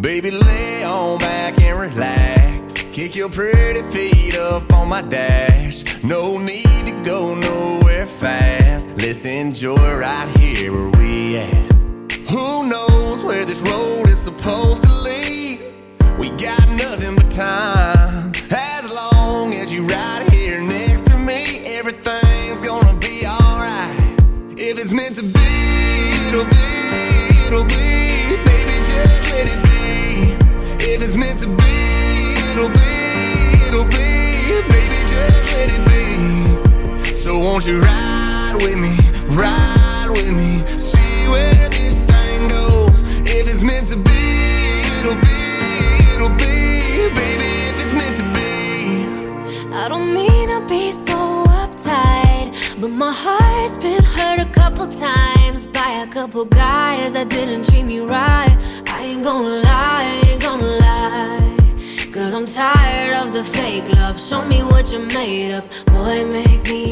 Baby, lay on back and relax. Kick your pretty feet up on my dash. No need to go nowhere fast. Let's enjoy right here where we at. Who knows where this road is supposed to lead? Won't you ride with me, ride with me, see where this thing goes. If it's meant to be, it'll be, it'll be. Baby, if it's meant to be. I don't mean to be so uptight, but my heart's been hurt a couple times by a couple guys that didn't treat me right. I ain't gonna lie, I ain't gonna lie. Cause I'm tired of the fake love. Show me what you're made of. Boy, make me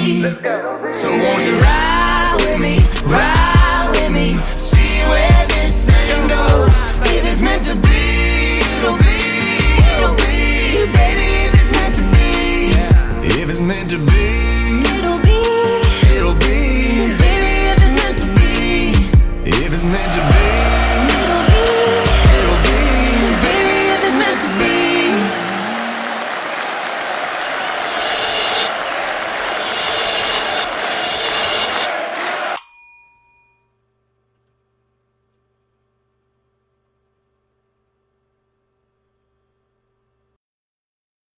Let's go. So won't you ride with me, ride with me, see where this thing goes. If it's meant to be, it'll be, it'll be, baby. If it's meant to be, if it's meant to be.